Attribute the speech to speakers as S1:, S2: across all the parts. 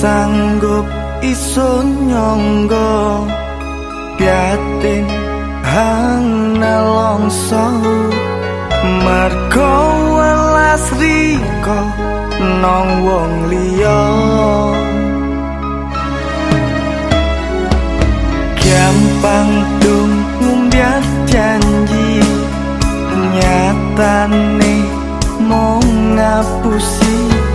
S1: sanggup isun nyonggo piatin hang nelongso marko welas riko nong wong liya. Gampang tung ngumbiat janji. Nyatane mau ngapusi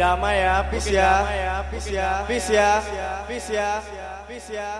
S1: damai ya, peace ya, peace ya, peace ya, peace ya, peace ya.